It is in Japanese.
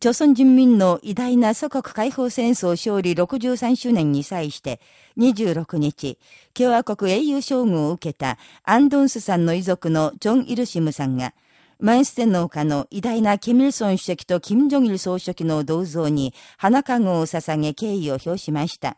朝鮮人民の偉大な祖国解放戦争勝利63周年に際して、26日、共和国英雄将軍を受けたアンドンスさんの遺族のチョン・イルシムさんが、マンステンの丘の偉大なキム・イルソン主席とキム・ジョギル総書記の銅像に花籠を捧げ敬意を表しました。